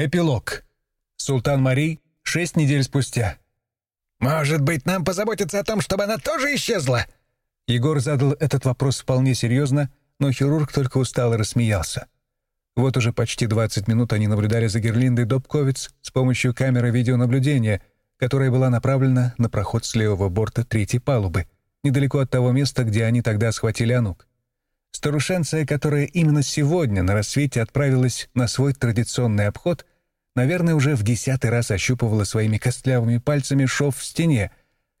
Эпилог. Султан Марий шесть недель спустя. «Может быть, нам позаботиться о том, чтобы она тоже исчезла?» Егор задал этот вопрос вполне серьезно, но хирург только устало рассмеялся. Вот уже почти 20 минут они наблюдали за Герлиндой Добковиц с помощью камеры видеонаблюдения, которая была направлена на проход с левого борта третьей палубы, недалеко от того места, где они тогда схватили Анук. Старушенция, которая именно сегодня на рассвете отправилась на свой традиционный обход, наверное, уже в десятый раз ощупывала своими костлявыми пальцами шов в стене,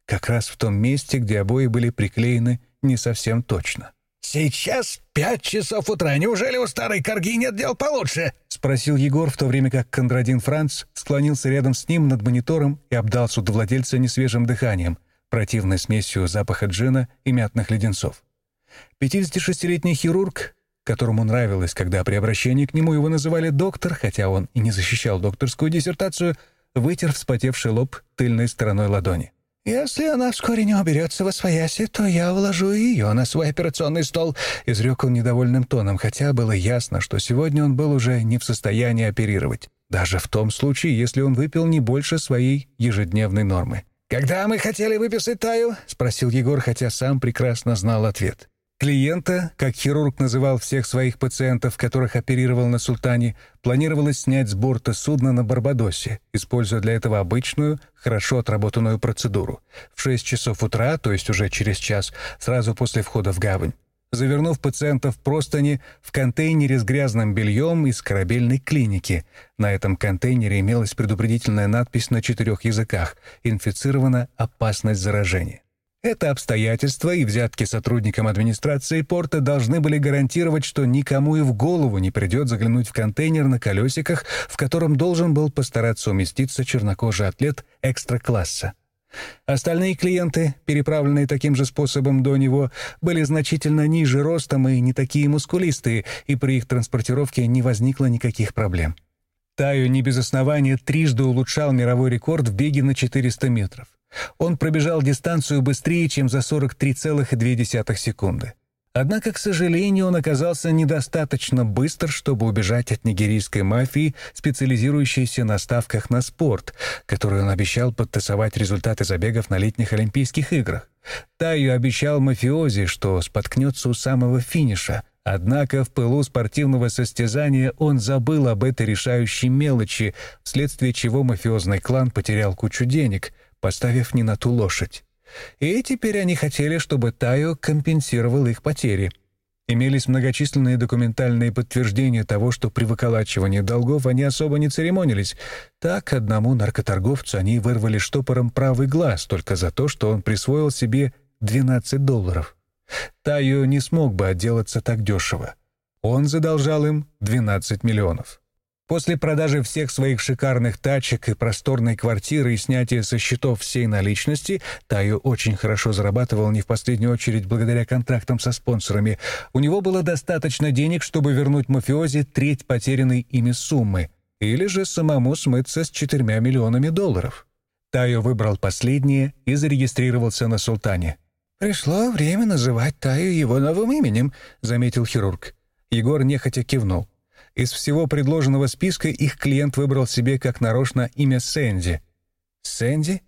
как раз в том месте, где обои были приклеены не совсем точно. «Сейчас пять часов утра. Неужели у старой корги нет дел получше?» — спросил Егор, в то время как Кондрадин Франц склонился рядом с ним над монитором и обдал судовладельца несвежим дыханием, противной смесью запаха джина и мятных леденцов. 56-летний хирург, которому нравилось, когда при обращении к нему его называли доктор, хотя он и не защищал докторскую диссертацию, вытер вспотевший лоб тыльной стороной ладони. «Если она вскоре не уберется во свояси, то я вложу ее на свой операционный стол», — изрек он недовольным тоном, хотя было ясно, что сегодня он был уже не в состоянии оперировать, даже в том случае, если он выпил не больше своей ежедневной нормы. «Когда мы хотели выписать Таю?» — спросил Егор, хотя сам прекрасно знал ответ. Клиента, как хирург называл всех своих пациентов, которых оперировал на «Султане», планировалось снять с борта судна на Барбадосе, используя для этого обычную, хорошо отработанную процедуру. В 6 часов утра, то есть уже через час, сразу после входа в гавань. Завернув пациента в простыни в контейнере с грязным бельем из корабельной клиники. На этом контейнере имелась предупредительная надпись на четырех языках «Инфицирована опасность заражения». Это обстоятельство и взятки сотрудникам администрации порта должны были гарантировать, что никому и в голову не придет заглянуть в контейнер на колесиках, в котором должен был постараться уместиться чернокожий атлет экстра-класса. Остальные клиенты, переправленные таким же способом до него, были значительно ниже ростом и не такие мускулистые, и при их транспортировке не возникло никаких проблем. Таю не без основания трижды улучшал мировой рекорд в беге на 400 метров. Он пробежал дистанцию быстрее, чем за 43,2 секунды. Однако, к сожалению, он оказался недостаточно быстр, чтобы убежать от нигерийской мафии, специализирующейся на ставках на спорт, которую он обещал подтасовать результаты забегов на летних Олимпийских играх. Таю обещал мафиози, что споткнется у самого финиша, Однако в пылу спортивного состязания он забыл об этой решающей мелочи, вследствие чего мафиозный клан потерял кучу денег, поставив не на ту лошадь. И теперь они хотели, чтобы Тайо компенсировал их потери. Имелись многочисленные документальные подтверждения того, что при выколачивании долгов они особо не церемонились. Так одному наркоторговцу они вырвали штопором правый глаз только за то, что он присвоил себе 12 долларов. Тайо не смог бы отделаться так дешево. Он задолжал им 12 миллионов. После продажи всех своих шикарных тачек и просторной квартиры и снятия со счетов всей наличности, Тайо очень хорошо зарабатывал не в последнюю очередь благодаря контрактам со спонсорами. У него было достаточно денег, чтобы вернуть мафиози треть потерянной ими суммы, или же самому смыться с четырьмя миллионами долларов. Тайо выбрал последнее и зарегистрировался на «Султане». «Пришло время называть Таю его новым именем», — заметил хирург. Егор нехотя кивнул. Из всего предложенного списка их клиент выбрал себе как нарочно имя Сэнди. Сэнди?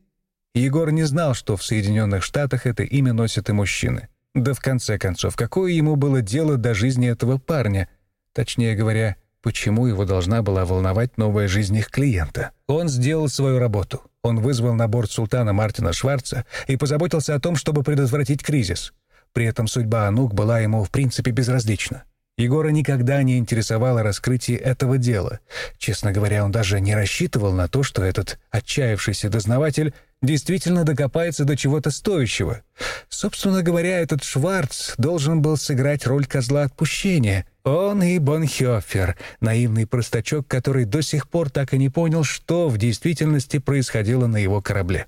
Егор не знал, что в Соединенных Штатах это имя носят и мужчины. Да в конце концов, какое ему было дело до жизни этого парня? Точнее говоря, почему его должна была волновать новая жизнь их клиента? Он сделал свою работу. Он вызвал на борт султана Мартина Шварца и позаботился о том, чтобы предотвратить кризис. При этом судьба Анук была ему в принципе безразлична. Егора никогда не интересовало раскрытие этого дела. Честно говоря, он даже не рассчитывал на то, что этот отчаявшийся дознаватель действительно докопается до чего-то стоящего. Собственно говоря, этот Шварц должен был сыграть роль козла отпущения. Он и Бонхёфер, наивный простачок, который до сих пор так и не понял, что в действительности происходило на его корабле.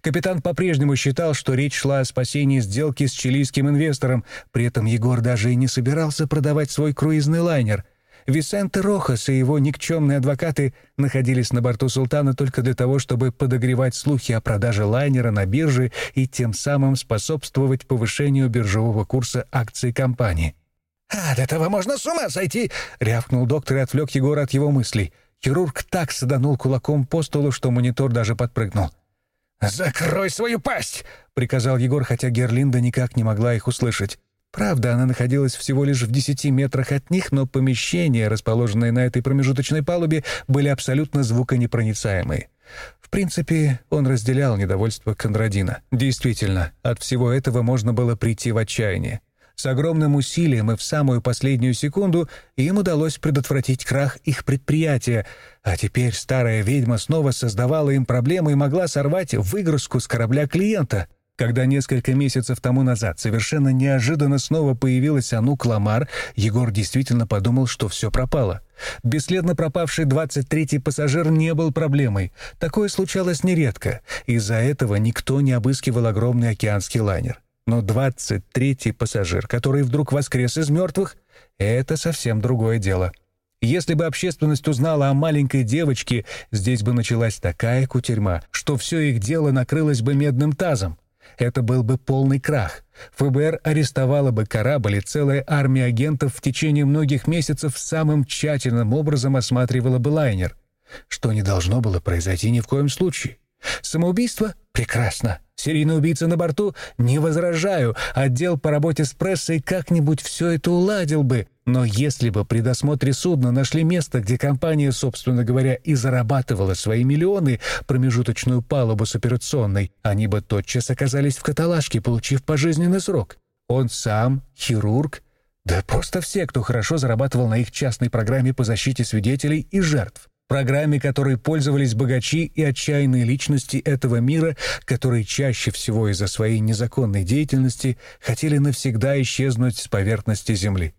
Капитан по-прежнему считал, что речь шла о спасении сделки с чилийским инвестором, при этом Егор даже и не собирался продавать свой круизный лайнер. Висенте Рохас и его никчемные адвокаты находились на борту «Султана» только для того, чтобы подогревать слухи о продаже лайнера на бирже и тем самым способствовать повышению биржевого курса акций компании. «От этого можно с ума сойти!» — рявкнул доктор и отвлек Егора от его мыслей. Хирург так саданул кулаком по столу, что монитор даже подпрыгнул. «Закрой свою пасть!» — приказал Егор, хотя Герлинда никак не могла их услышать. Правда, она находилась всего лишь в десяти метрах от них, но помещения, расположенные на этой промежуточной палубе, были абсолютно звуконепроницаемые. В принципе, он разделял недовольство Кондрадина. Действительно, от всего этого можно было прийти в отчаяние. С огромным усилием и в самую последнюю секунду им удалось предотвратить крах их предприятия, а теперь старая ведьма снова создавала им проблемы и могла сорвать выгрузку с корабля клиента. Когда несколько месяцев тому назад совершенно неожиданно снова появилась Анук Ламар, Егор действительно подумал, что все пропало. Бесследно пропавший 23-й пассажир не был проблемой. Такое случалось нередко. Из-за этого никто не обыскивал огромный океанский лайнер. Но 23-й пассажир, который вдруг воскрес из мертвых, это совсем другое дело. Если бы общественность узнала о маленькой девочке, здесь бы началась такая кутерьма, что все их дело накрылось бы медным тазом. Это был бы полный крах. ФБР арестовало бы корабль, и целая армия агентов в течение многих месяцев самым тщательным образом осматривала бы лайнер. Что не должно было произойти ни в коем случае. Самоубийство? Прекрасно. Серийный убийца на борту? Не возражаю. Отдел по работе с прессой как-нибудь все это уладил бы. Но если бы при досмотре судна нашли место, где компания, собственно говоря, и зарабатывала свои миллионы, промежуточную палубу с операционной, они бы тотчас оказались в каталажке, получив пожизненный срок. Он сам, хирург, да просто все, кто хорошо зарабатывал на их частной программе по защите свидетелей и жертв программе которой пользовались богачи и отчаянные личности этого мира, которые чаще всего из-за своей незаконной деятельности хотели навсегда исчезнуть с поверхности Земли.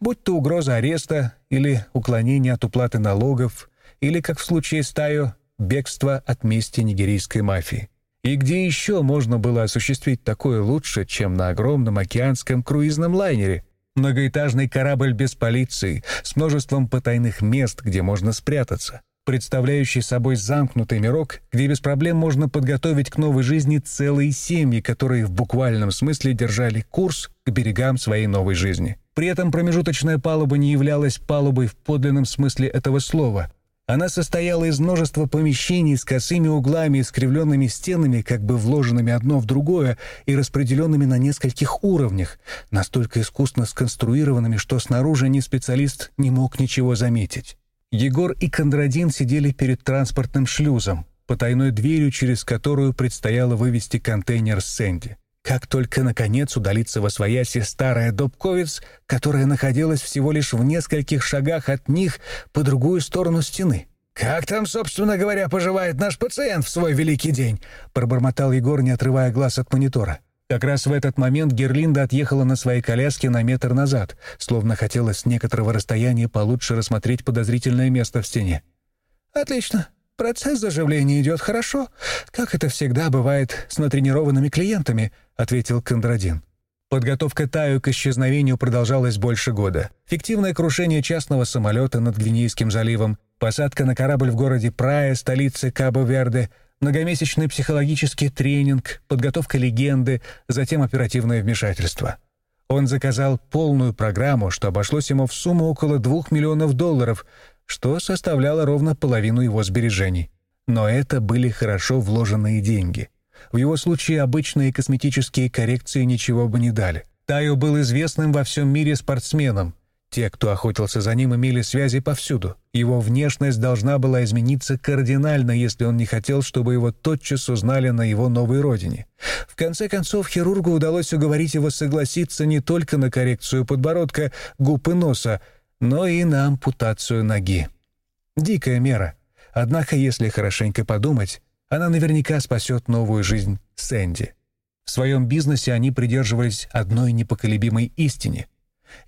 Будь то угроза ареста или уклонение от уплаты налогов, или, как в случае с Тайо, бегство от мести нигерийской мафии. И где еще можно было осуществить такое лучше, чем на огромном океанском круизном лайнере, Многоэтажный корабль без полиции, с множеством потайных мест, где можно спрятаться, представляющий собой замкнутый мирок, где без проблем можно подготовить к новой жизни целые семьи, которые в буквальном смысле держали курс к берегам своей новой жизни. При этом промежуточная палуба не являлась палубой в подлинном смысле этого слова — она состояла из множества помещений с косыми углами и скривленными стенами, как бы вложенными одно в другое и распределенными на нескольких уровнях, настолько искусно сконструированными, что снаружи ни специалист не мог ничего заметить. Егор и Кондрадин сидели перед транспортным шлюзом, потайной дверью, через которую предстояло вывести контейнер с Сэнди. Как только, наконец, удалится во свояси старая Добковец, которая находилась всего лишь в нескольких шагах от них по другую сторону стены. «Как там, собственно говоря, поживает наш пациент в свой великий день?» — пробормотал Егор, не отрывая глаз от монитора. Как раз в этот момент Герлинда отъехала на своей коляске на метр назад, словно хотела с некоторого расстояния получше рассмотреть подозрительное место в стене. «Отлично. Процесс заживления идет хорошо, как это всегда бывает с натренированными клиентами», — ответил Кондрадин. Подготовка Таю к исчезновению продолжалась больше года. Фиктивное крушение частного самолета над Гвинейским заливом, посадка на корабль в городе Прая, столице Кабо-Верде, многомесячный психологический тренинг, подготовка легенды, затем оперативное вмешательство. Он заказал полную программу, что обошлось ему в сумму около двух миллионов долларов, что составляло ровно половину его сбережений. Но это были хорошо вложенные деньги. В его случае обычные косметические коррекции ничего бы не дали. Тайо был известным во всем мире спортсменом. Те, кто охотился за ним, имели связи повсюду. Его внешность должна была измениться кардинально, если он не хотел, чтобы его тотчас узнали на его новой родине. В конце концов, хирургу удалось уговорить его согласиться не только на коррекцию подбородка, губ и носа, но и на ампутацию ноги. Дикая мера. Однако, если хорошенько подумать, она наверняка спасет новую жизнь Сэнди. В своем бизнесе они придерживались одной непоколебимой истине.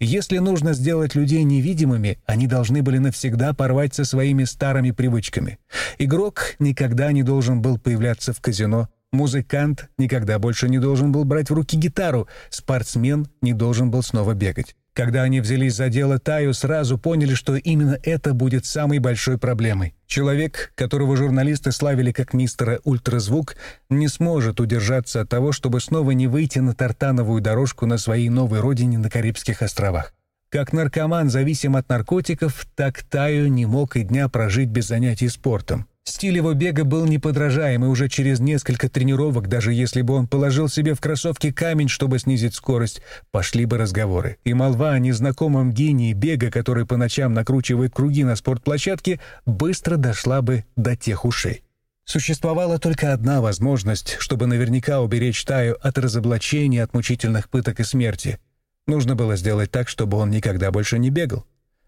Если нужно сделать людей невидимыми, они должны были навсегда порвать со своими старыми привычками. Игрок никогда не должен был появляться в казино, музыкант никогда больше не должен был брать в руки гитару, спортсмен не должен был снова бегать. Когда они взялись за дело Таю, сразу поняли, что именно это будет самой большой проблемой. Человек, которого журналисты славили как мистера Ультразвук, не сможет удержаться от того, чтобы снова не выйти на тартановую дорожку на своей новой родине на Карибских островах. Как наркоман зависим от наркотиков, так Таю не мог и дня прожить без занятий спортом. Стиль его бега был неподражаемый уже через несколько тренировок, даже если бы он положил себе в кроссовки камень, чтобы снизить скорость, пошли бы разговоры. И молва о незнакомом гении бега, который по ночам накручивает круги на спортплощадке, быстро дошла бы до тех ушей. Существовала только одна возможность, чтобы наверняка уберечь Таю от разоблачения, от мучительных пыток и смерти. Нужно было сделать так, чтобы он никогда больше не бегал,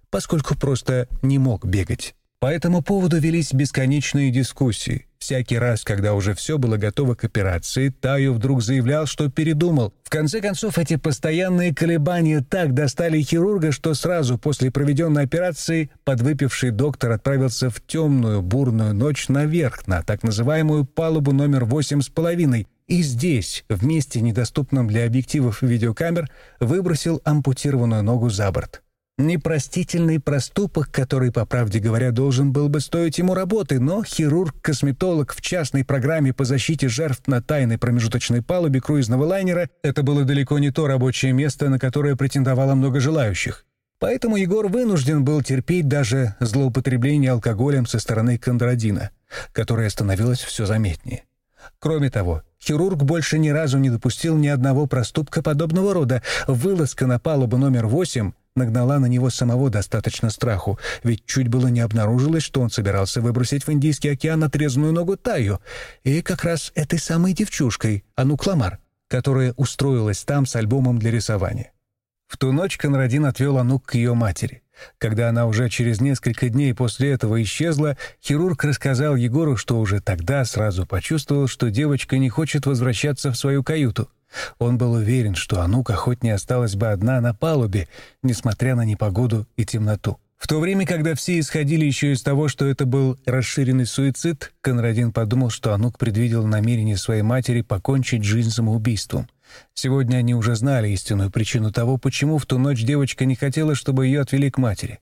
поскольку просто не мог бегать. По этому поводу велись бесконечные дискуссии. Всякий раз, когда уже все было готово к операции, Таю вдруг заявлял, что передумал. В конце концов, эти постоянные колебания так достали хирурга, что сразу после проведенной операции подвыпивший доктор отправился в темную бурную ночь наверх, на так называемую палубу номер восемь с половиной, и здесь, в месте, недоступном для объективов видеокамер, выбросил ампутированную ногу за борт. Непростительный проступок, который, по правде говоря, должен был бы стоить ему работы, но хирург-косметолог в частной программе по защите жертв на тайной промежуточной палубе круизного лайнера — это было далеко не то рабочее место, на которое претендовало много желающих. Поэтому Егор вынужден был терпеть даже злоупотребление алкоголем со стороны Кондрадина, которое становилось все заметнее. Кроме того, хирург больше ни разу не допустил ни одного проступка подобного рода. Вылазка на палубу номер восемь нагнала на него самого достаточно страху, ведь чуть было не обнаружилось, что он собирался выбросить в Индийский океан отрезанную ногу Таю, и как раз этой самой девчушкой, Ану Кламар, которая устроилась там с альбомом для рисования. В ту ночь Конрадин отвел Анук к ее матери. Когда она уже через несколько дней после этого исчезла, хирург рассказал Егору, что уже тогда сразу почувствовал, что девочка не хочет возвращаться в свою каюту. Он был уверен, что Анука хоть не осталась бы одна на палубе, несмотря на непогоду и темноту. В то время, когда все исходили еще из того, что это был расширенный суицид, Конрадин подумал, что Анук предвидел намерение своей матери покончить жизнь самоубийством. Сегодня они уже знали истинную причину того, почему в ту ночь девочка не хотела, чтобы ее отвели к матери.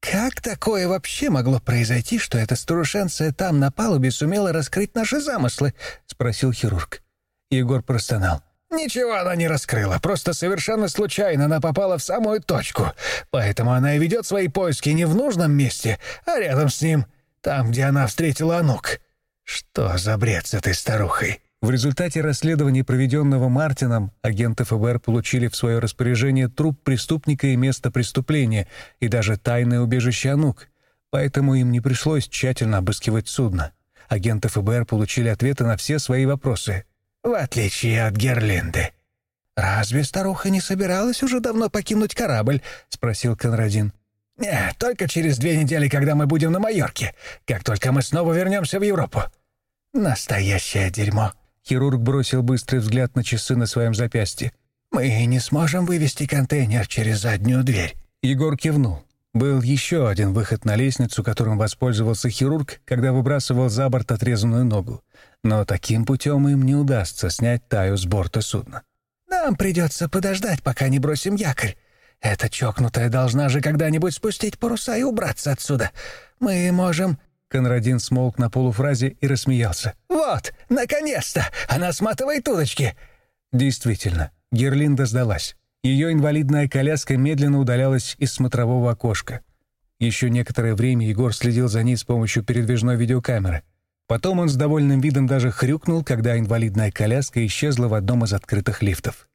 «Как такое вообще могло произойти, что эта старушенция там на палубе сумела раскрыть наши замыслы?» — спросил хирург. Егор простонал. Ничего она не раскрыла, просто совершенно случайно она попала в самую точку. Поэтому она и ведет свои поиски не в нужном месте, а рядом с ним, там, где она встретила Анук. Что за бред с этой старухой? В результате расследования, проведенного Мартином, агенты ФБР получили в свое распоряжение труп преступника и место преступления, и даже тайное убежище Анук. Поэтому им не пришлось тщательно обыскивать судно. Агенты ФБР получили ответы на все свои вопросы — в отличие от Герлинды. «Разве старуха не собиралась уже давно покинуть корабль?» — спросил Конрадин. «Нет, только через две недели, когда мы будем на Майорке, как только мы снова вернемся в Европу». «Настоящее дерьмо!» Хирург бросил быстрый взгляд на часы на своем запястье. «Мы не сможем вывести контейнер через заднюю дверь». Егор кивнул. Был еще один выход на лестницу, которым воспользовался хирург, когда выбрасывал за борт отрезанную ногу. Но таким путем им не удастся снять Таю с борта судна. «Нам придется подождать, пока не бросим якорь. Эта чокнутая должна же когда-нибудь спустить паруса и убраться отсюда. Мы можем...» Конрадин смолк на полуфразе и рассмеялся. «Вот, наконец-то! Она сматывает удочки!» Действительно, Герлинда сдалась. Ее инвалидная коляска медленно удалялась из смотрового окошка. Еще некоторое время Егор следил за ней с помощью передвижной видеокамеры. Потом он с довольным видом даже хрюкнул, когда инвалидная коляска исчезла в одном из открытых лифтов.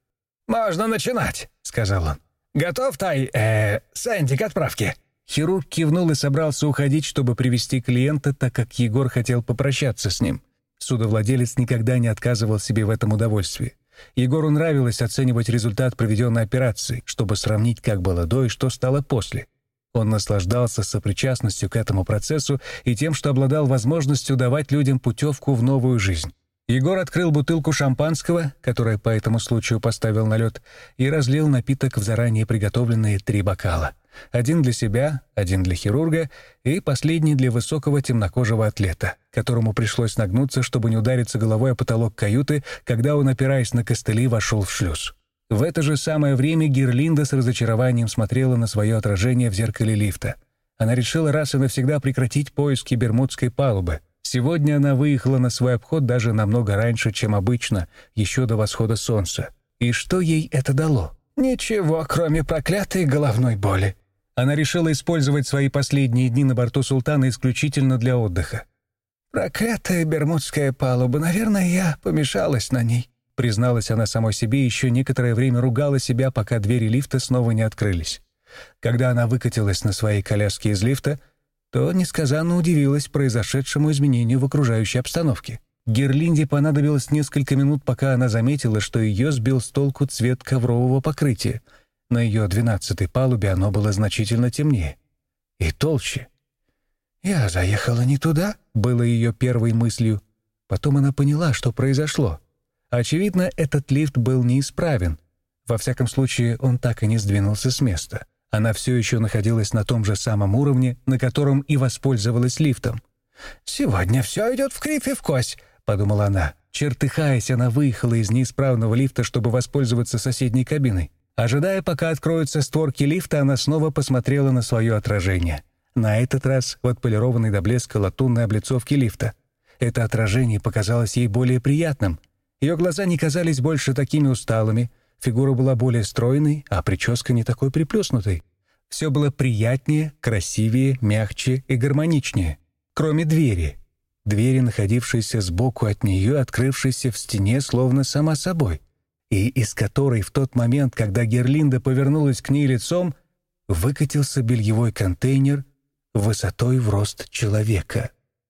«Можно начинать», — сказал он. «Готов, Тай, э, Сэнди, к отправке?» Хирург кивнул и собрался уходить, чтобы привести клиента, так как Егор хотел попрощаться с ним. Судовладелец никогда не отказывал себе в этом удовольствии. Егору нравилось оценивать результат проведенной операции, чтобы сравнить, как было до и что стало после. Он наслаждался сопричастностью к этому процессу и тем, что обладал возможностью давать людям путевку в новую жизнь. Егор открыл бутылку шампанского, которое по этому случаю поставил на лед, и разлил напиток в заранее приготовленные три бокала. Один для себя, один для хирурга и последний для высокого темнокожего атлета, которому пришлось нагнуться, чтобы не удариться головой о потолок каюты, когда он, опираясь на костыли, вошел в шлюз. В это же самое время Герлинда с разочарованием смотрела на свое отражение в зеркале лифта. Она решила раз и навсегда прекратить поиски Бермудской палубы. Сегодня она выехала на свой обход даже намного раньше, чем обычно, еще до восхода солнца. И что ей это дало? Ничего, кроме проклятой головной боли. Она решила использовать свои последние дни на борту «Султана» исключительно для отдыха. «Проклятая бермудская палуба, наверное, я помешалась на ней», призналась она самой себе еще некоторое время ругала себя, пока двери лифта снова не открылись. Когда она выкатилась на своей коляске из лифта, то несказанно удивилась произошедшему изменению в окружающей обстановке. Герлинде понадобилось несколько минут, пока она заметила, что ее сбил с толку цвет коврового покрытия — на ее двенадцатой палубе оно было значительно темнее и толще. «Я заехала не туда», — было ее первой мыслью. Потом она поняла, что произошло. Очевидно, этот лифт был неисправен. Во всяком случае, он так и не сдвинулся с места. Она все еще находилась на том же самом уровне, на котором и воспользовалась лифтом. «Сегодня все идет в кривь и в кость», — подумала она. Чертыхаясь, она выехала из неисправного лифта, чтобы воспользоваться соседней кабиной. Ожидая, пока откроются створки лифта, она снова посмотрела на свое отражение. На этот раз в отполированной до блеска латунной облицовки лифта. Это отражение показалось ей более приятным. Ее глаза не казались больше такими усталыми, фигура была более стройной, а прическа не такой приплюснутой. Все было приятнее, красивее, мягче и гармоничнее. Кроме двери. Двери, находившейся сбоку от нее, открывшейся в стене, словно сама собой — и из которой в тот момент, когда Герлинда повернулась к ней лицом, выкатился бельевой контейнер высотой в рост человека —